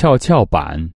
跷跷板。